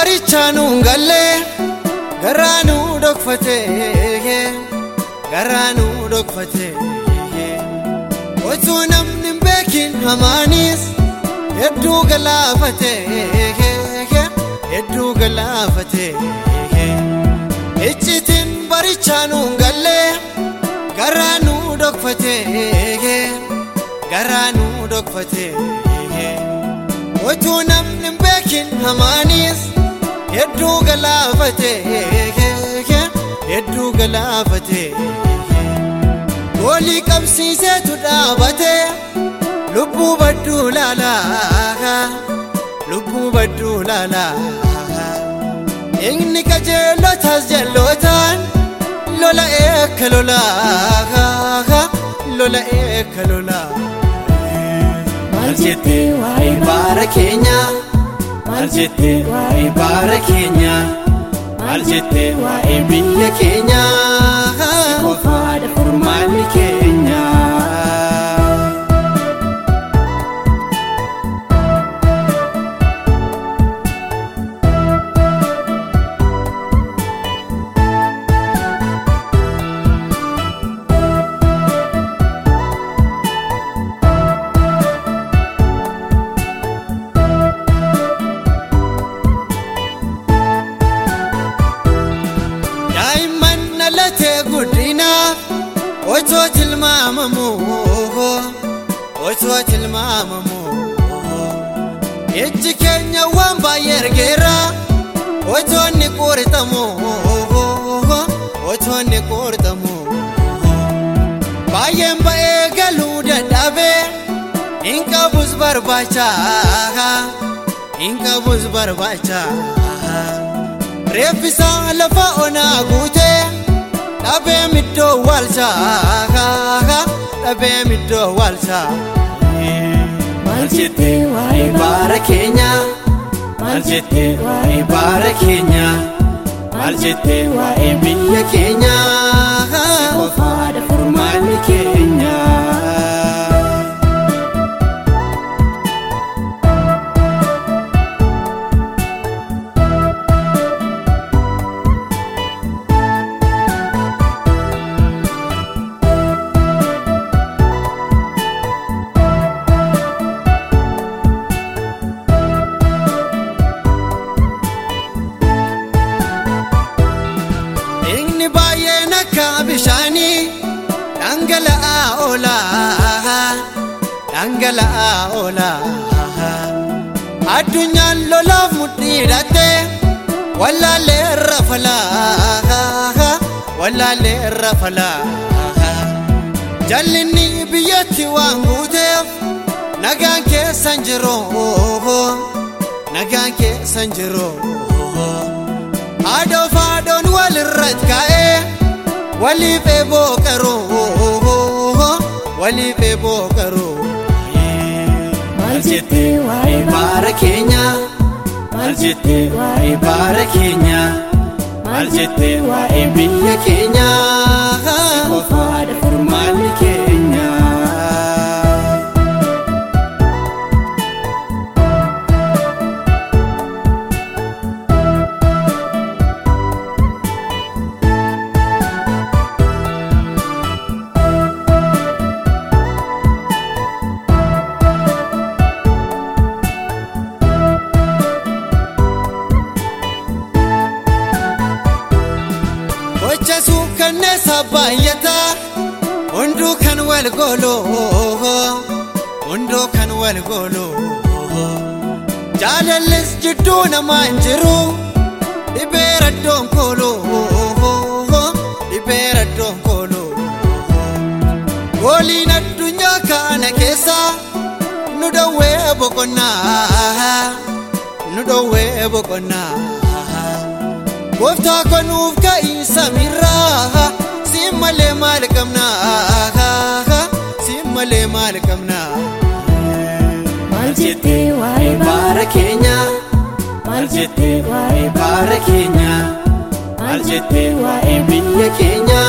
barichaan gallee garaa nu dhokfate garaa nu dhokfate osoo namni hin beekin hamaanis hedduu galaafate hedduu galaafate iccitiin barichaan gallee garaa nu dhokfate garaa nu dhokfate osoo namni hin beekin hamaanis hedduu galaafate hedduu galaafate goolii qabsiiseetu dhaabate lubbuu badduu laalaa lubbuu badduu laalaa inni qajeelotaas jallootaan lola eekka lolaa lola eekka lolaa Maal jettee waa'ee baara keenya Maal jettee waa'ee baara keenya Maal jettee waa'ee biyya keenya otoo tilmaamamu otoo tilmaamamu ijji keenya waan baay'ee inni qoortamu otoo inni qoortamu baay'een ba'ee galuu dadhabee hin qabus barbaacha hin qabus barbaacha. reeffisaa lafa onaa guutee dhabee middoo waalchaa dhabee middoo waalchaa Maal jettee waa'ee baara keenya Maal jettee waa'ee baara keenya Maal jettee waa'ee biyya keenya dhangala'aa oolaa dhangala'aa oolaa addunyaan lolaaf mudhii hidhattee wallaallee irra falaa wallaallee irra falaa jallinni biyyatti waan guuteef nagaan keessan jiru nagaan keessan jiru haadhoo faadhoon wal irratti ka'ee waliif eeboo qaroo waliif eeboo qaroo Maal jettee waa'ee baara keenya Maal jettee waa'ee baara keenya Maal jettee waa'ee biyya keenya baay'ataa hunduu kan wal gooloo hunduu kan wal gooloo jaalallis jidduu namaa hin jiru dhibee raddoon kooloo dhibee raddoon kooloo gooliin addunyaa kana keessa nu dhowwee boqonnaa nu dhowwee boqonnaa gooftaa konuuf ka'ii samiirraa malee maal qabnaa si malee maal qabnaa Maal jettee waa'ee baara keenya Maal jettee waa'ee baara keenya Maal jettee waa'ee biyya keenya